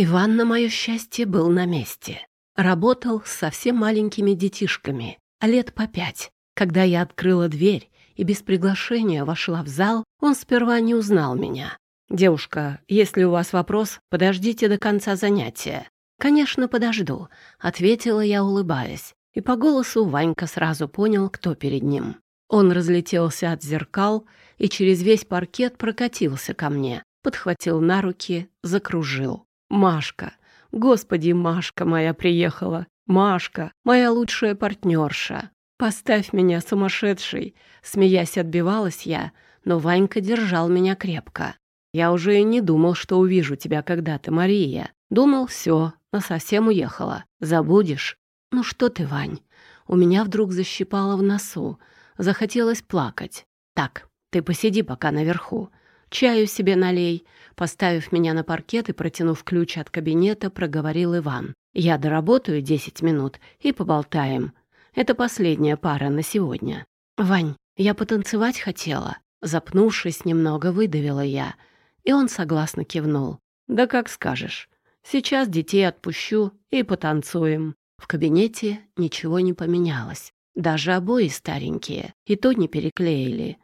Иван, на мое счастье, был на месте. Работал с совсем маленькими детишками, лет по пять. Когда я открыла дверь и без приглашения вошла в зал, он сперва не узнал меня. «Девушка, если у вас вопрос, подождите до конца занятия». «Конечно, подожду», — ответила я, улыбаясь. И по голосу Ванька сразу понял, кто перед ним. Он разлетелся от зеркал и через весь паркет прокатился ко мне, подхватил на руки, закружил. «Машка! Господи, Машка моя приехала! Машка, моя лучшая партнерша! Поставь меня, сумасшедший!» Смеясь, отбивалась я, но Ванька держал меня крепко. «Я уже и не думал, что увижу тебя когда-то, Мария. Думал, все, но совсем уехала. Забудешь?» «Ну что ты, Вань?» У меня вдруг защипало в носу. Захотелось плакать. «Так, ты посиди пока наверху. Чаю себе налей». Поставив меня на паркет и протянув ключ от кабинета, проговорил Иван. «Я доработаю десять минут и поболтаем. Это последняя пара на сегодня». «Вань, я потанцевать хотела». Запнувшись немного, выдавила я. И он согласно кивнул. «Да как скажешь. Сейчас детей отпущу и потанцуем». В кабинете ничего не поменялось. Даже обои старенькие, и то не переклеили.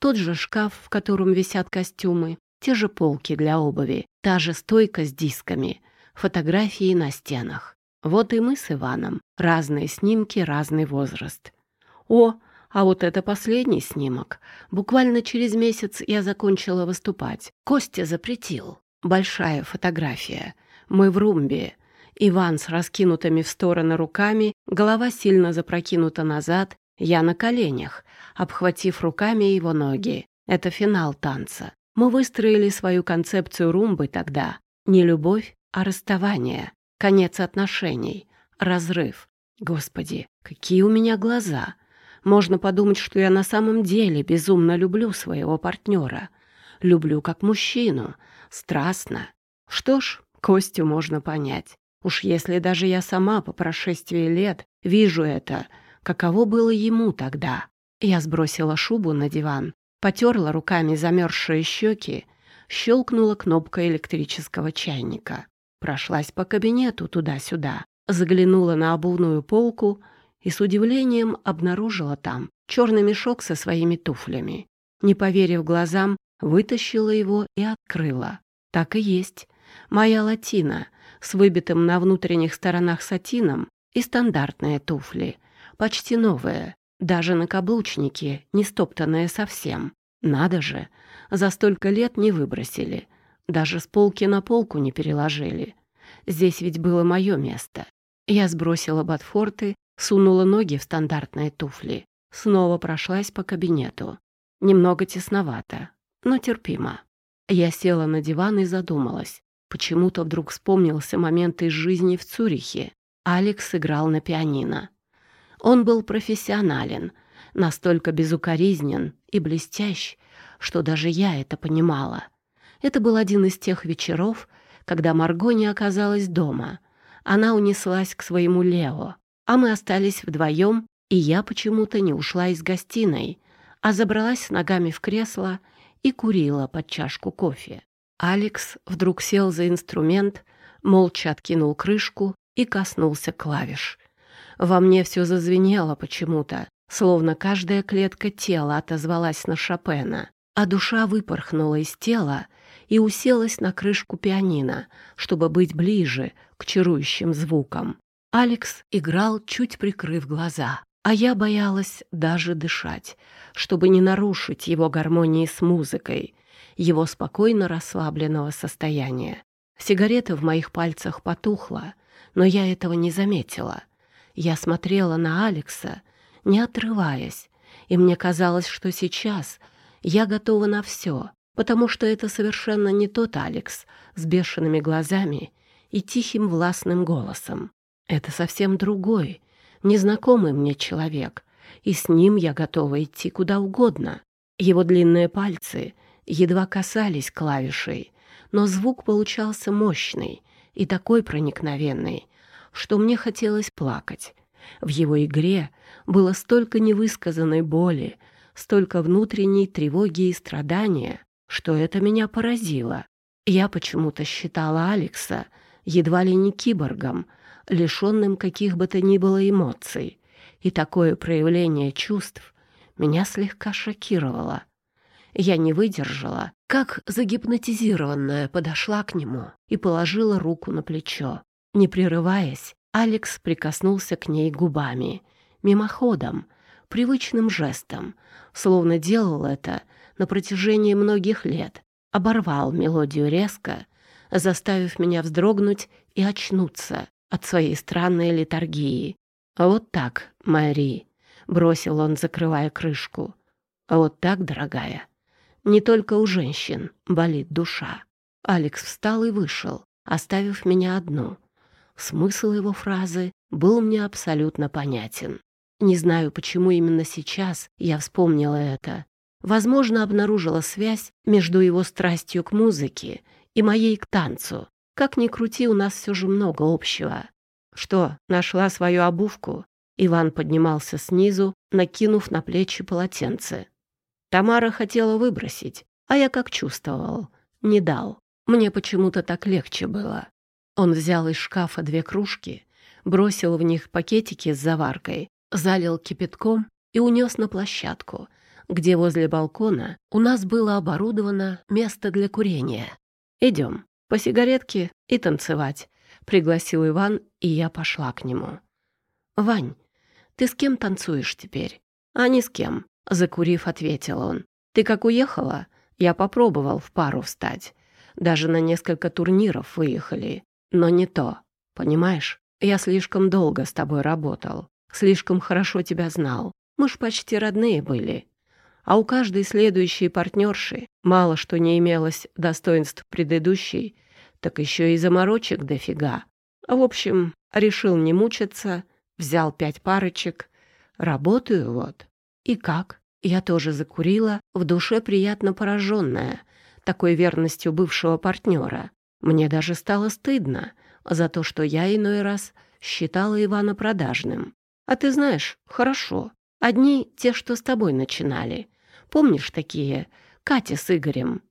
Тот же шкаф, в котором висят костюмы, те же полки для обуви, та же стойка с дисками, фотографии на стенах. Вот и мы с Иваном. Разные снимки, разный возраст. О, а вот это последний снимок. Буквально через месяц я закончила выступать. Костя запретил. Большая фотография. Мы в румбе. Иван с раскинутыми в стороны руками, голова сильно запрокинута назад, я на коленях, обхватив руками его ноги. Это финал танца. Мы выстроили свою концепцию румбы тогда. Не любовь, а расставание. Конец отношений. Разрыв. Господи, какие у меня глаза. Можно подумать, что я на самом деле безумно люблю своего партнера. Люблю как мужчину. Страстно. Что ж, Костю можно понять. Уж если даже я сама по прошествии лет вижу это, каково было ему тогда. Я сбросила шубу на диван, потерла руками замерзшие щеки, щелкнула кнопкой электрического чайника. Прошлась по кабинету туда-сюда, заглянула на обувную полку и с удивлением обнаружила там черный мешок со своими туфлями. Не поверив глазам, вытащила его и открыла. Так и есть. Моя латина — с выбитым на внутренних сторонах сатином и стандартные туфли, почти новые, даже на каблучнике, не стоптанные совсем. Надо же, за столько лет не выбросили, даже с полки на полку не переложили. Здесь ведь было мое место. Я сбросила ботфорты, сунула ноги в стандартные туфли, снова прошлась по кабинету. Немного тесновато, но терпимо. Я села на диван и задумалась. Почему-то вдруг вспомнился момент из жизни в Цюрихе. Алекс играл на пианино. Он был профессионален, настолько безукоризнен и блестящ, что даже я это понимала. Это был один из тех вечеров, когда Марго не оказалась дома. Она унеслась к своему Лео, а мы остались вдвоем, и я почему-то не ушла из гостиной, а забралась ногами в кресло и курила под чашку кофе. Алекс вдруг сел за инструмент, молча откинул крышку и коснулся клавиш. Во мне все зазвенело почему-то, словно каждая клетка тела отозвалась на Шопена, а душа выпорхнула из тела и уселась на крышку пианино, чтобы быть ближе к чарующим звукам. Алекс играл, чуть прикрыв глаза, а я боялась даже дышать, чтобы не нарушить его гармонии с музыкой, его спокойно расслабленного состояния. Сигарета в моих пальцах потухла, но я этого не заметила. Я смотрела на Алекса, не отрываясь, и мне казалось, что сейчас я готова на все, потому что это совершенно не тот Алекс с бешеными глазами и тихим властным голосом. Это совсем другой, незнакомый мне человек, и с ним я готова идти куда угодно. Его длинные пальцы едва касались клавишей, но звук получался мощный и такой проникновенный, что мне хотелось плакать. В его игре было столько невысказанной боли, столько внутренней тревоги и страдания, что это меня поразило. Я почему-то считала Алекса едва ли не киборгом, лишенным каких бы то ни было эмоций. И такое проявление чувств меня слегка шокировало. Я не выдержала, как загипнотизированная подошла к нему и положила руку на плечо. Не прерываясь, Алекс прикоснулся к ней губами, мимоходом, привычным жестом, словно делал это на протяжении многих лет, оборвал мелодию резко, заставив меня вздрогнуть и очнуться от своей странной литургии. «Вот так, Мари», — бросил он, закрывая крышку. «Вот так, дорогая. Не только у женщин болит душа». Алекс встал и вышел, оставив меня одну. Смысл его фразы был мне абсолютно понятен. Не знаю, почему именно сейчас я вспомнила это. Возможно, обнаружила связь между его страстью к музыке и моей к танцу. Как ни крути, у нас все же много общего. Что, нашла свою обувку? Иван поднимался снизу, накинув на плечи полотенце. Тамара хотела выбросить, а я как чувствовал. Не дал. Мне почему-то так легче было. Он взял из шкафа две кружки, бросил в них пакетики с заваркой, залил кипятком и унес на площадку, где возле балкона у нас было оборудовано место для курения. «Идем, по сигаретке и танцевать», — пригласил Иван, и я пошла к нему. «Вань, ты с кем танцуешь теперь?» «А ни с кем», — закурив, ответил он. «Ты как уехала?» Я попробовал в пару встать. Даже на несколько турниров выехали. Но не то. Понимаешь, я слишком долго с тобой работал. Слишком хорошо тебя знал. Мы ж почти родные были а у каждой следующей партнерши мало что не имелось достоинств предыдущей, так еще и заморочек дофига. В общем, решил не мучиться, взял пять парочек. Работаю вот. И как? Я тоже закурила, в душе приятно пораженная такой верностью бывшего партнера. Мне даже стало стыдно за то, что я иной раз считала Ивана продажным. А ты знаешь, хорошо. Одни те, что с тобой начинали. Помнишь такие? Катя с Игорем».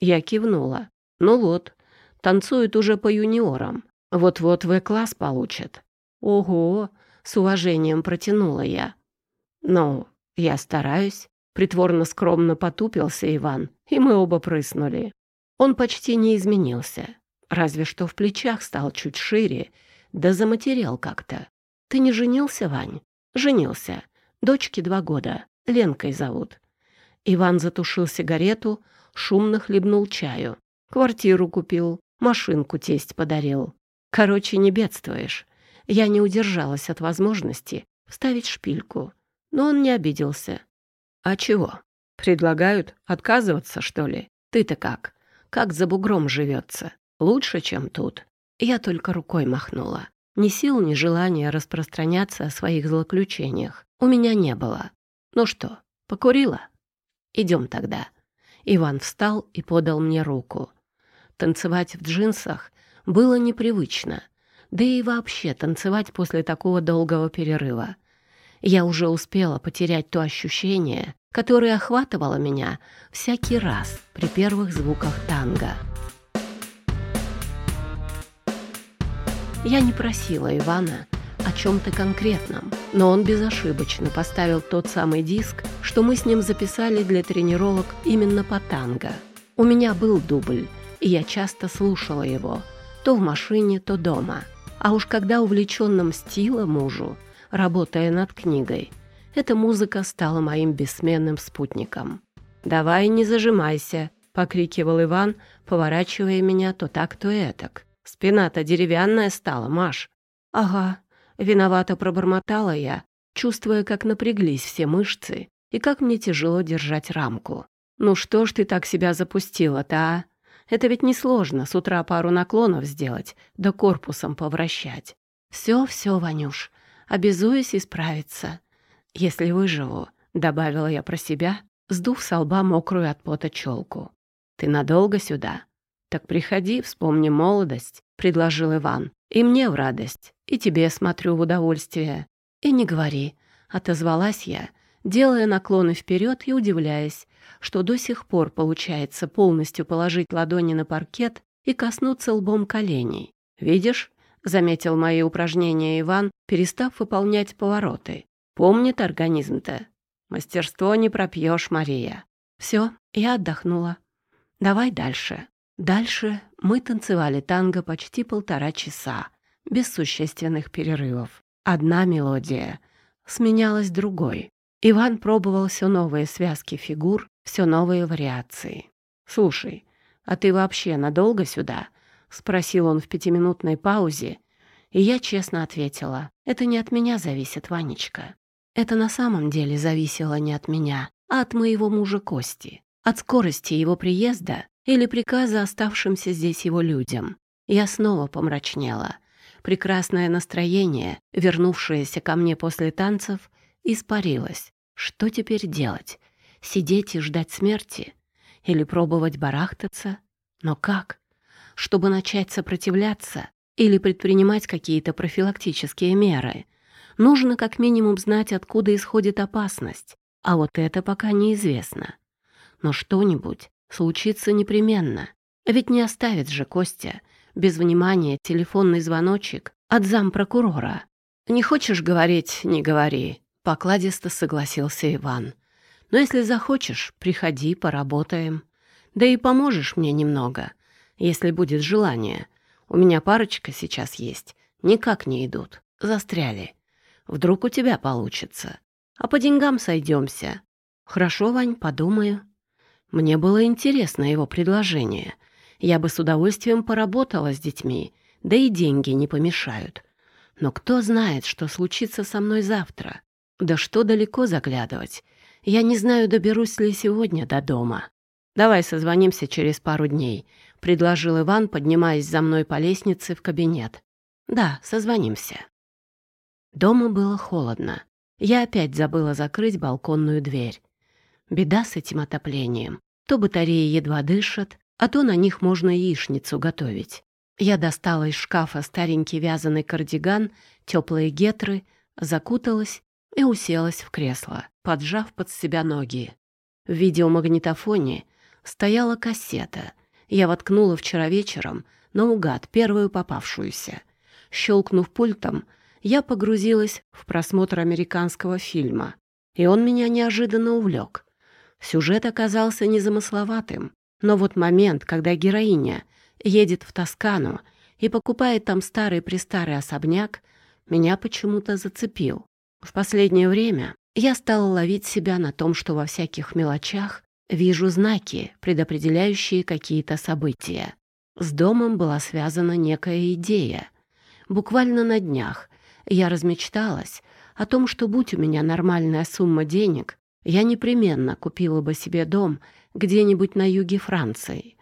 Я кивнула. «Ну вот, танцуют уже по юниорам. Вот-вот В-класс получат». «Ого!» — с уважением протянула я. «Ну, я стараюсь». Притворно скромно потупился Иван, и мы оба прыснули. Он почти не изменился, разве что в плечах стал чуть шире, да заматерел как-то. «Ты не женился, Вань?» «Женился. Дочке два года. Ленкой зовут. Иван затушил сигарету, шумно хлебнул чаю. Квартиру купил, машинку тесть подарил. Короче, не бедствуешь. Я не удержалась от возможности вставить шпильку, но он не обиделся. А чего? Предлагают отказываться, что ли? Ты-то как? Как за бугром живется? Лучше, чем тут? Я только рукой махнула. Ни сил, ни желания распространяться о своих злоключениях у меня не было. Ну что, покурила? Идем тогда». Иван встал и подал мне руку. Танцевать в джинсах было непривычно, да и вообще танцевать после такого долгого перерыва. Я уже успела потерять то ощущение, которое охватывало меня всякий раз при первых звуках танго. Я не просила Ивана о чем-то конкретном, но он безошибочно поставил тот самый диск, что мы с ним записали для тренировок именно по танго. У меня был дубль, и я часто слушала его, то в машине, то дома. А уж когда увлеченно мстила мужу, работая над книгой, эта музыка стала моим бессменным спутником. «Давай не зажимайся», — покрикивал Иван, поворачивая меня то так, то этак. «Спина-то деревянная стала, Маш». «Ага», Виновато пробормотала я, чувствуя, как напряглись все мышцы и как мне тяжело держать рамку. «Ну что ж ты так себя запустила-то, а? Это ведь несложно с утра пару наклонов сделать, да корпусом повращать. Все, все, Ванюш, обязуюсь исправиться. Если выживу», — добавила я про себя, сдув со лба мокрую от пота челку. «Ты надолго сюда?» «Так приходи, вспомни молодость», — предложил Иван. «И мне в радость. И тебе смотрю в удовольствие. И не говори, отозвалась я, делая наклоны вперед и удивляясь, что до сих пор получается полностью положить ладони на паркет и коснуться лбом коленей. «Видишь?» — заметил мои упражнения Иван, перестав выполнять повороты. «Помнит организм-то. Мастерство не пропьешь, Мария». «Все, я отдохнула. Давай дальше». Дальше мы танцевали танго почти полтора часа, без существенных перерывов. Одна мелодия сменялась другой. Иван пробовал все новые связки фигур, все новые вариации. «Слушай, а ты вообще надолго сюда?» — спросил он в пятиминутной паузе, и я честно ответила, «Это не от меня зависит, Ванечка. Это на самом деле зависело не от меня, а от моего мужа Кости, от скорости его приезда или приказа оставшимся здесь его людям. Я снова помрачнела. Прекрасное настроение, вернувшееся ко мне после танцев, испарилось. Что теперь делать? Сидеть и ждать смерти? Или пробовать барахтаться? Но как? Чтобы начать сопротивляться или предпринимать какие-то профилактические меры, нужно как минимум знать, откуда исходит опасность. А вот это пока неизвестно. Но что-нибудь случится непременно. Ведь не оставит же Костя без внимания телефонный звоночек от зампрокурора. «Не хочешь говорить — не говори», — покладисто согласился Иван. «Но если захочешь, приходи, поработаем. Да и поможешь мне немного, если будет желание. У меня парочка сейчас есть, никак не идут, застряли. Вдруг у тебя получится. А по деньгам сойдемся. Хорошо, Вань, подумаю. Мне было интересно его предложение — я бы с удовольствием поработала с детьми, да и деньги не помешают. Но кто знает, что случится со мной завтра? Да что далеко заглядывать? Я не знаю, доберусь ли сегодня до дома. Давай созвонимся через пару дней, предложил Иван, поднимаясь за мной по лестнице в кабинет. Да, созвонимся. Дома было холодно. Я опять забыла закрыть балконную дверь. Беда с этим отоплением. То батареи едва дышат, а то на них можно яичницу готовить. Я достала из шкафа старенький вязаный кардиган, теплые гетры, закуталась и уселась в кресло, поджав под себя ноги. В видеомагнитофоне стояла кассета. Я воткнула вчера вечером наугад первую попавшуюся. Щелкнув пультом, я погрузилась в просмотр американского фильма, и он меня неожиданно увлек. Сюжет оказался незамысловатым, но вот момент, когда героиня едет в Тоскану и покупает там старый-престарый особняк, меня почему-то зацепил. В последнее время я стала ловить себя на том, что во всяких мелочах вижу знаки, предопределяющие какие-то события. С домом была связана некая идея. Буквально на днях я размечталась о том, что будь у меня нормальная сумма денег, я непременно купила бы себе дом где-нибудь на юге Франции.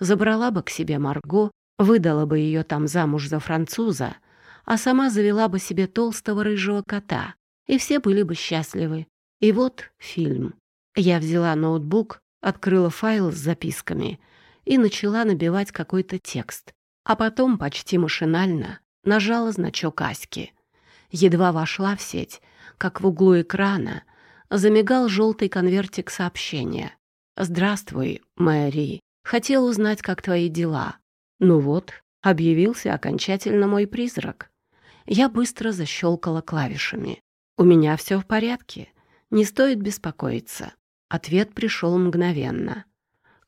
Забрала бы к себе Марго, выдала бы ее там замуж за француза, а сама завела бы себе толстого рыжего кота, и все были бы счастливы. И вот фильм. Я взяла ноутбук, открыла файл с записками и начала набивать какой-то текст, а потом почти машинально нажала значок Аськи. Едва вошла в сеть, как в углу экрана замигал желтый конвертик сообщения. «Здравствуй, Мэри. Хотел узнать, как твои дела. Ну вот, объявился окончательно мой призрак. Я быстро защелкала клавишами. У меня все в порядке. Не стоит беспокоиться. Ответ пришел мгновенно.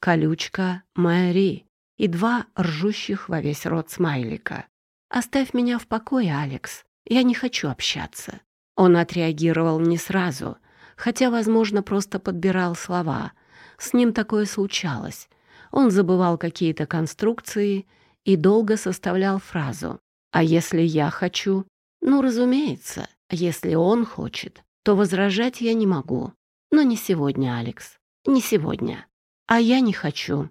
Колючка Мэри и два ржущих во весь рот смайлика. «Оставь меня в покое, Алекс. Я не хочу общаться». Он отреагировал не сразу, хотя, возможно, просто подбирал слова — с ним такое случалось. Он забывал какие-то конструкции и долго составлял фразу. «А если я хочу?» «Ну, разумеется, если он хочет, то возражать я не могу. Но не сегодня, Алекс, не сегодня. А я не хочу.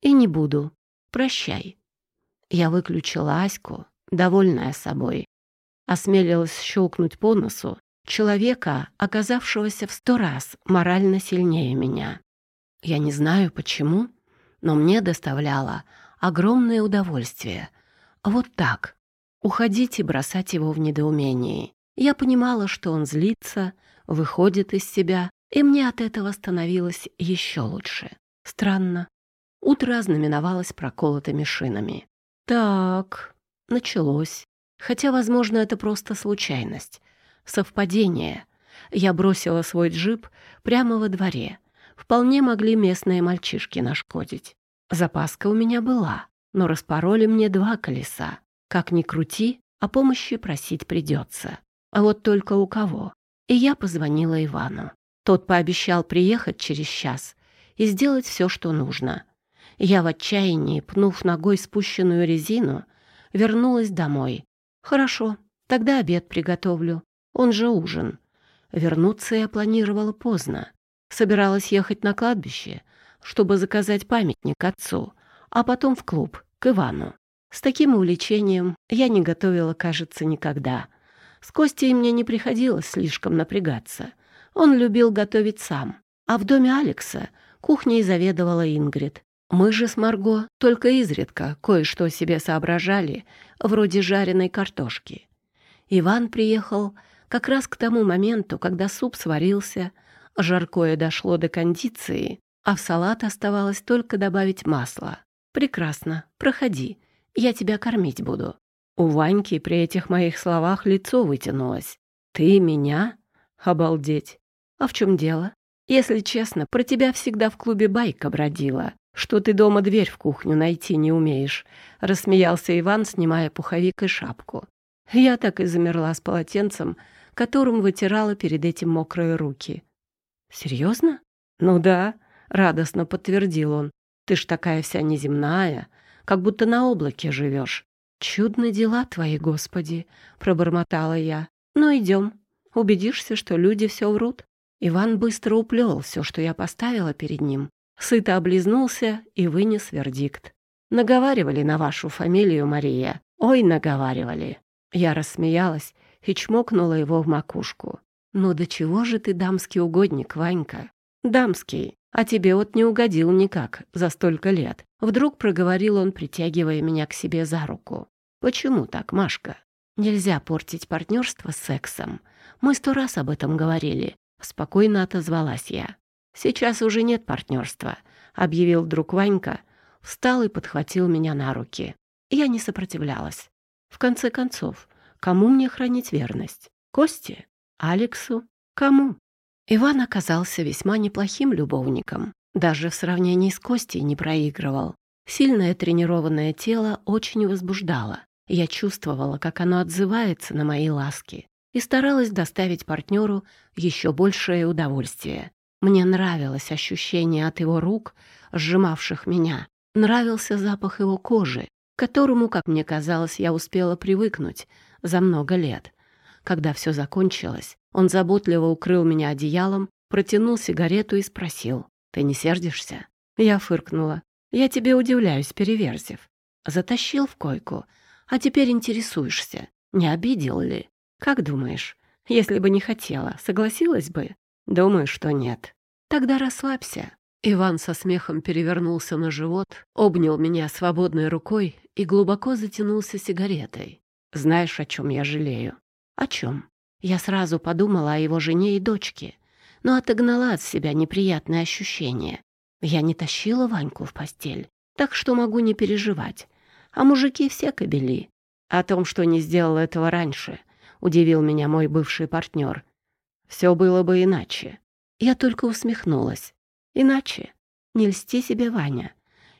И не буду. Прощай». Я выключила Аську, довольная собой. Осмелилась щелкнуть по носу человека, оказавшегося в сто раз морально сильнее меня. Я не знаю почему, но мне доставляло огромное удовольствие. Вот так. Уходить и бросать его в недоумении. Я понимала, что он злится, выходит из себя, и мне от этого становилось еще лучше. Странно. Утро ознаменовалось проколотыми шинами. Так, началось. Хотя, возможно, это просто случайность. Совпадение. Я бросила свой джип прямо во дворе. Вполне могли местные мальчишки нашкодить. Запаска у меня была, но распороли мне два колеса. Как ни крути, о помощи просить придется. А вот только у кого? И я позвонила Ивану. Тот пообещал приехать через час и сделать все, что нужно. Я в отчаянии, пнув ногой спущенную резину, вернулась домой. Хорошо, тогда обед приготовлю. Он же ужин. Вернуться я планировала поздно. Собиралась ехать на кладбище, чтобы заказать памятник отцу, а потом в клуб, к Ивану. С таким увлечением я не готовила, кажется, никогда. С Костей мне не приходилось слишком напрягаться. Он любил готовить сам. А в доме Алекса кухней заведовала Ингрид. Мы же с Марго только изредка кое-что себе соображали, вроде жареной картошки. Иван приехал как раз к тому моменту, когда суп сварился, жаркое дошло до кондиции, а в салат оставалось только добавить масло. «Прекрасно, проходи, я тебя кормить буду». У Ваньки при этих моих словах лицо вытянулось. «Ты меня? Обалдеть! А в чем дело? Если честно, про тебя всегда в клубе байка бродила что ты дома дверь в кухню найти не умеешь», — рассмеялся Иван, снимая пуховик и шапку. Я так и замерла с полотенцем, которым вытирала перед этим мокрые руки. «Серьезно?» «Ну да», — радостно подтвердил он. «Ты ж такая вся неземная, как будто на облаке живешь». «Чудны дела твои, Господи!» — пробормотала я. «Ну, идем. Убедишься, что люди все врут». Иван быстро уплел все, что я поставила перед ним, Сыто облизнулся и вынес вердикт. «Наговаривали на вашу фамилию, Мария. Ой, наговаривали». Я рассмеялась и чмокнула его в макушку. «Ну до чего же ты дамский угодник, Ванька?» «Дамский. А тебе вот не угодил никак за столько лет». Вдруг проговорил он, притягивая меня к себе за руку. «Почему так, Машка? Нельзя портить партнерство сексом. Мы сто раз об этом говорили». Спокойно отозвалась я. «Сейчас уже нет партнерства», — объявил друг Ванька, встал и подхватил меня на руки. Я не сопротивлялась. В конце концов, кому мне хранить верность? Косте? Алексу? Кому? Иван оказался весьма неплохим любовником. Даже в сравнении с Костей не проигрывал. Сильное тренированное тело очень возбуждало. Я чувствовала, как оно отзывается на мои ласки и старалась доставить партнеру еще большее удовольствие. Мне нравилось ощущение от его рук, сжимавших меня. Нравился запах его кожи, к которому, как мне казалось, я успела привыкнуть за много лет. Когда все закончилось, он заботливо укрыл меня одеялом, протянул сигарету и спросил, «Ты не сердишься?» Я фыркнула. «Я тебе удивляюсь, Переверзев. Затащил в койку, а теперь интересуешься, не обидел ли? Как думаешь, если бы не хотела, согласилась бы?» Думаю, что нет. Тогда расслабься. Иван со смехом перевернулся на живот, обнял меня свободной рукой и глубоко затянулся сигаретой. Знаешь, о чем я жалею? О чем? Я сразу подумала о его жене и дочке, но отогнала от себя неприятное ощущение. Я не тащила Ваньку в постель, так что могу не переживать. А мужики все кобели. О том, что не сделал этого раньше, удивил меня мой бывший партнер. Все было бы иначе. Я только усмехнулась. Иначе. Не льсти себе, Ваня.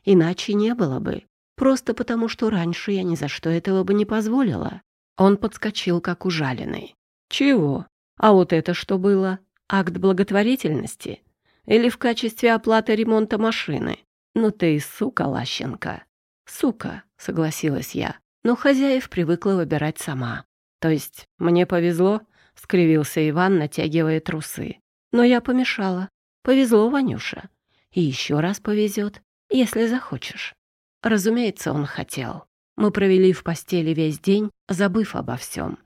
Иначе не было бы. Просто потому, что раньше я ни за что этого бы не позволила. Он подскочил, как ужаленный. Чего? А вот это что было? Акт благотворительности? Или в качестве оплаты ремонта машины? Ну ты и сука, Лащенко. Сука, согласилась я. Но хозяев привыкла выбирать сама. То есть мне повезло, — скривился Иван, натягивая трусы. «Но я помешала. Повезло, Ванюша. И еще раз повезет, если захочешь». Разумеется, он хотел. Мы провели в постели весь день, забыв обо всем.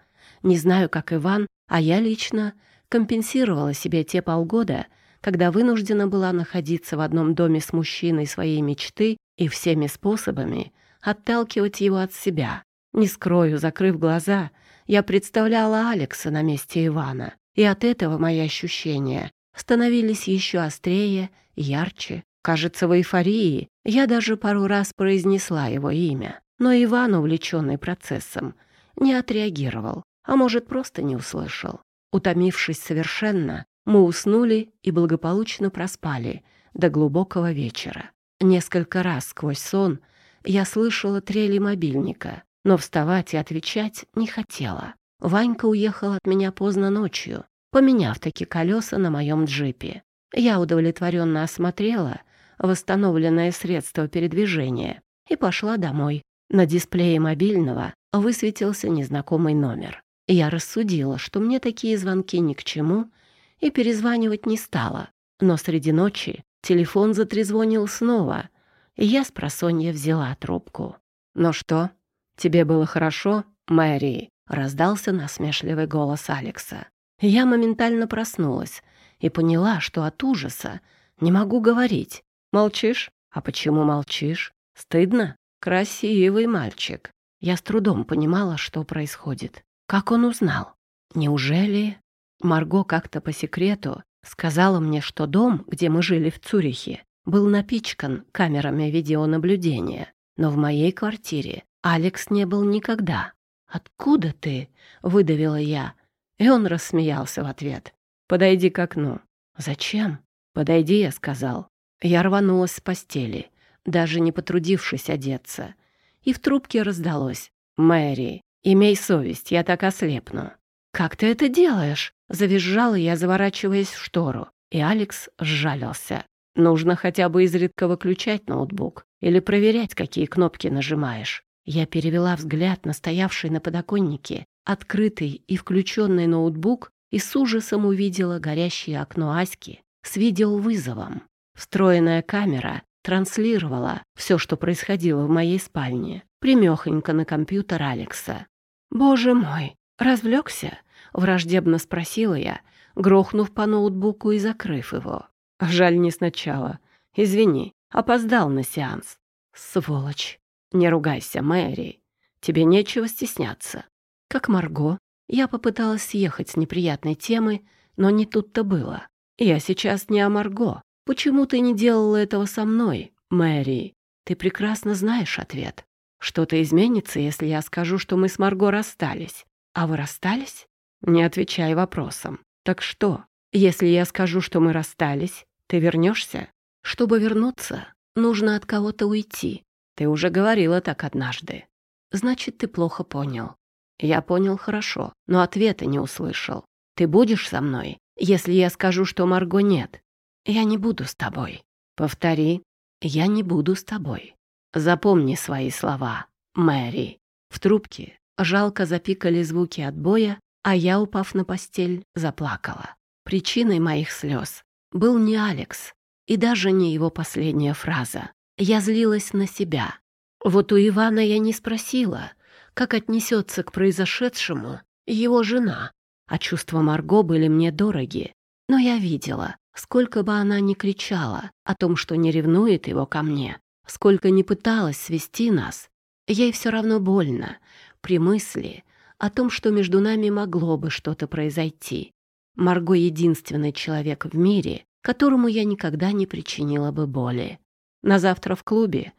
Не знаю, как Иван, а я лично компенсировала себе те полгода, когда вынуждена была находиться в одном доме с мужчиной своей мечты и всеми способами отталкивать его от себя. Не скрою, закрыв глаза — я представляла Алекса на месте Ивана, и от этого мои ощущения становились еще острее, ярче. Кажется, в эйфории я даже пару раз произнесла его имя. но Иван, увлеченный процессом, не отреагировал, а может, просто не услышал. Утомившись совершенно, мы уснули и благополучно проспали до глубокого вечера. Несколько раз сквозь сон я слышала трели мобильника, но вставать и отвечать не хотела. Ванька уехал от меня поздно ночью, поменяв таки колеса на моем джипе. Я удовлетворенно осмотрела восстановленное средство передвижения и пошла домой. На дисплее мобильного высветился незнакомый номер. Я рассудила, что мне такие звонки ни к чему, и перезванивать не стала. Но среди ночи телефон затрезвонил снова, и я с просонья взяла трубку. «Ну что, тебе было хорошо, Мэри?» — раздался насмешливый голос Алекса. Я моментально проснулась и поняла, что от ужаса не могу говорить. «Молчишь? А почему молчишь? Стыдно? Красивый мальчик». Я с трудом понимала, что происходит. Как он узнал? Неужели... Марго как-то по секрету сказала мне, что дом, где мы жили в Цюрихе, был напичкан камерами видеонаблюдения, но в моей квартире Алекс не был никогда. «Откуда ты?» — выдавила я, и он рассмеялся в ответ. «Подойди к окну». «Зачем?» «Подойди», — я сказал. Я рванулась с постели, даже не потрудившись одеться. И в трубке раздалось. «Мэри, имей совесть, я так ослепну». «Как ты это делаешь?» — завизжала я, заворачиваясь в штору. И Алекс сжалился. «Нужно хотя бы изредка выключать ноутбук или проверять, какие кнопки нажимаешь». Я перевела взгляд на стоявший на подоконнике открытый и включенный ноутбук и с ужасом увидела горящее окно Аськи с видеовызовом. Встроенная камера транслировала все, что происходило в моей спальне, примехонько на компьютер Алекса. «Боже мой, развлекся?» — враждебно спросила я, грохнув по ноутбуку и закрыв его. «Жаль, не сначала. Извини, опоздал на сеанс». «Сволочь! Не ругайся, Мэри. Тебе нечего стесняться». Как Марго, я попыталась съехать с неприятной темы, но не тут-то было. Я сейчас не о Марго. Почему ты не делала этого со мной, Мэри? Ты прекрасно знаешь ответ. Что-то изменится, если я скажу, что мы с Марго расстались. А вы расстались? Не отвечай вопросом. Так что, если я скажу, что мы расстались, ты вернешься? Чтобы вернуться, нужно от кого-то уйти. Ты уже говорила так однажды. Значит, ты плохо понял. Я понял хорошо, но ответа не услышал. Ты будешь со мной, если я скажу, что Марго нет? Я не буду с тобой. Повтори. Я не буду с тобой. Запомни свои слова, Мэри. В трубке жалко запикали звуки отбоя, а я, упав на постель, заплакала. Причиной моих слез был не Алекс и даже не его последняя фраза. Я злилась на себя. Вот у Ивана я не спросила, как отнесется к произошедшему его жена, а чувства Марго были мне дороги. Но я видела, сколько бы она ни кричала о том, что не ревнует его ко мне, сколько не пыталась свести нас, ей все равно больно при мысли о том, что между нами могло бы что-то произойти. Марго — единственный человек в мире, которому я никогда не причинила бы боли. На завтра в клубе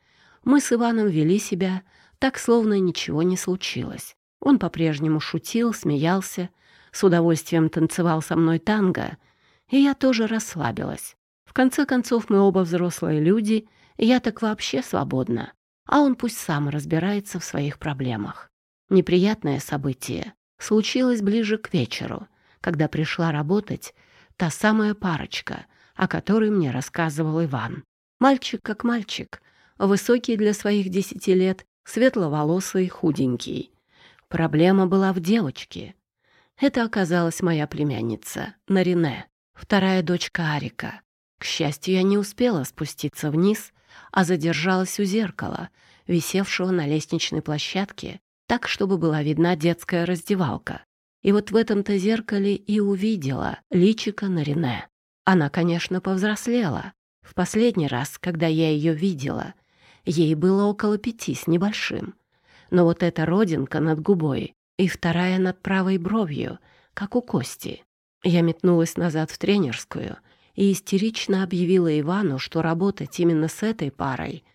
мы с Иваном вели себя так, словно ничего не случилось. Он по-прежнему шутил, смеялся, с удовольствием танцевал со мной танго, и я тоже расслабилась. В конце концов, мы оба взрослые люди, и я так вообще свободна, а он пусть сам разбирается в своих проблемах. Неприятное событие случилось ближе к вечеру, когда пришла работать та самая парочка, о которой мне рассказывал Иван. Мальчик как мальчик, высокий для своих десяти лет светловолосый, худенький. Проблема была в девочке. Это оказалась моя племянница, Нарине, вторая дочка Арика. К счастью, я не успела спуститься вниз, а задержалась у зеркала, висевшего на лестничной площадке, так, чтобы была видна детская раздевалка. И вот в этом-то зеркале и увидела личико Нарине. Она, конечно, повзрослела. В последний раз, когда я ее видела — Ей было около пяти с небольшим. Но вот эта родинка над губой и вторая над правой бровью, как у Кости. Я метнулась назад в тренерскую и истерично объявила Ивану, что работать именно с этой парой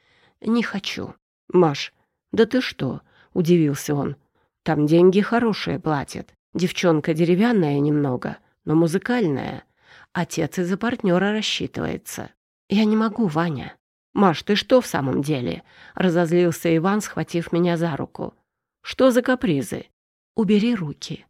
не хочу. «Маш, «Да ты что?» — удивился он. «Там деньги хорошие платят. Девчонка деревянная немного, но музыкальная. Отец из-за партнера рассчитывается. Я не могу, Ваня». «Маш, ты что в самом деле?» — разозлился Иван, схватив меня за руку. «Что за капризы?» «Убери руки».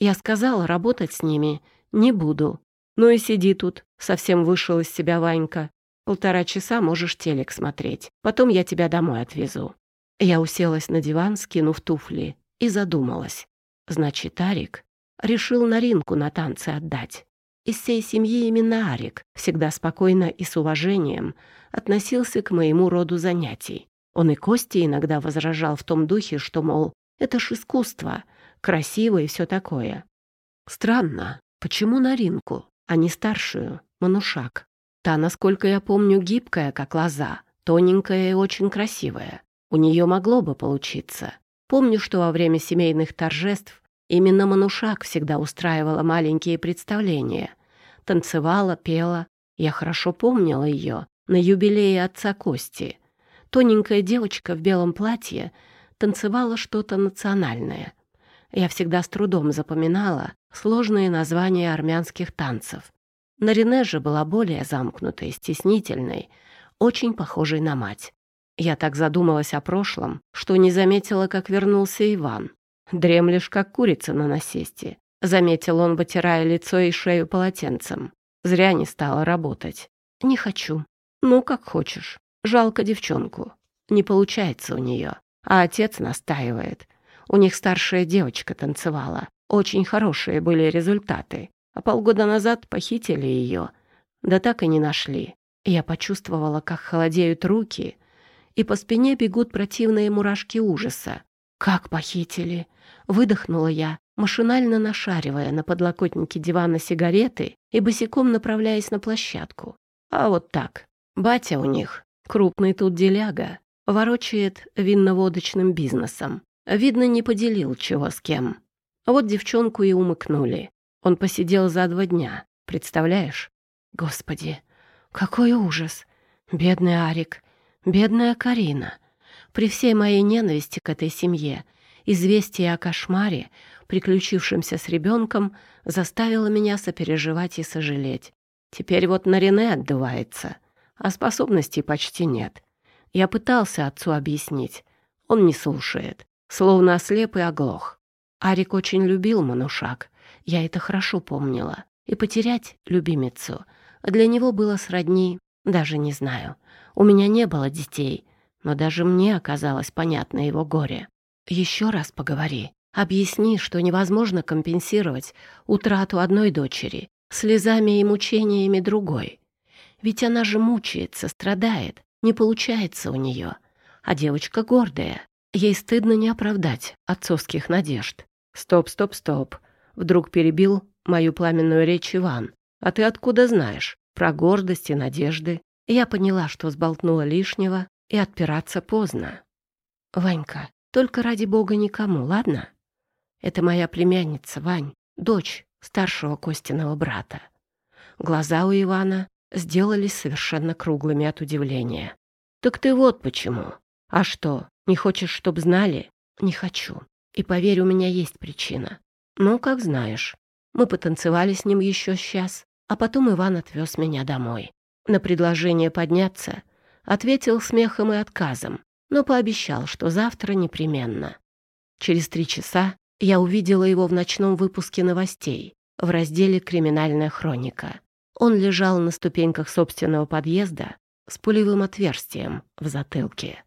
Я сказала, работать с ними не буду. Ну и сиди тут, совсем вышел из себя Ванька. Полтора часа можешь телек смотреть. Потом я тебя домой отвезу. Я уселась на диван, скинув туфли, и задумалась. Значит, Арик решил Наринку на танцы отдать. Из всей семьи именно Арик всегда спокойно и с уважением относился к моему роду занятий. Он и Кости иногда возражал в том духе, что, мол, это ж искусство, красиво и все такое. Странно, почему Наринку, а не старшую, Манушак? Та, насколько я помню, гибкая, как лоза, тоненькая и очень красивая. У нее могло бы получиться. Помню, что во время семейных торжеств именно Манушак всегда устраивала маленькие представления. Танцевала, пела. Я хорошо помнила ее на юбилее отца Кости. Тоненькая девочка в белом платье танцевала что-то национальное. Я всегда с трудом запоминала сложные названия армянских танцев. Нарине же была более замкнутой, стеснительной, очень похожей на мать. Я так задумалась о прошлом, что не заметила, как вернулся Иван. «Дремлешь, как курица на насесте», — заметил он, вытирая лицо и шею полотенцем. «Зря не стала работать». «Не хочу». «Ну, как хочешь. Жалко девчонку. Не получается у нее. А отец настаивает. У них старшая девочка танцевала. Очень хорошие были результаты. А полгода назад похитили ее. Да так и не нашли. Я почувствовала, как холодеют руки — и по спине бегут противные мурашки ужаса. «Как похитили?» Выдохнула я, машинально нашаривая на подлокотнике дивана сигареты и босиком направляясь на площадку. А вот так. Батя у них, крупный тут деляга, ворочает винно-водочным бизнесом. Видно, не поделил чего с кем. Вот девчонку и умыкнули. Он посидел за два дня, представляешь? Господи, какой ужас! Бедный Арик, Бедная Карина. При всей моей ненависти к этой семье, известие о кошмаре, приключившемся с ребенком, заставило меня сопереживать и сожалеть. Теперь вот на Рене отдувается, а способностей почти нет. Я пытался отцу объяснить. Он не слушает, словно ослеп и оглох. Арик очень любил Манушак, я это хорошо помнила. И потерять любимицу для него было сродни, даже не знаю — у меня не было детей, но даже мне оказалось понятно его горе. Еще раз поговори. Объясни, что невозможно компенсировать утрату одной дочери слезами и мучениями другой. Ведь она же мучается, страдает, не получается у нее. А девочка гордая. Ей стыдно не оправдать отцовских надежд. «Стоп, стоп, стоп!» Вдруг перебил мою пламенную речь Иван. «А ты откуда знаешь? Про гордость и надежды?» Я поняла, что сболтнула лишнего, и отпираться поздно. «Ванька, только ради бога никому, ладно? Это моя племянница, Вань, дочь старшего Костиного брата». Глаза у Ивана сделались совершенно круглыми от удивления. «Так ты вот почему. А что, не хочешь, чтоб знали?» «Не хочу. И поверь, у меня есть причина. Ну, как знаешь. Мы потанцевали с ним еще сейчас, а потом Иван отвез меня домой. На предложение подняться ответил смехом и отказом, но пообещал, что завтра непременно. Через три часа я увидела его в ночном выпуске новостей в разделе «Криминальная хроника». Он лежал на ступеньках собственного подъезда с пулевым отверстием в затылке.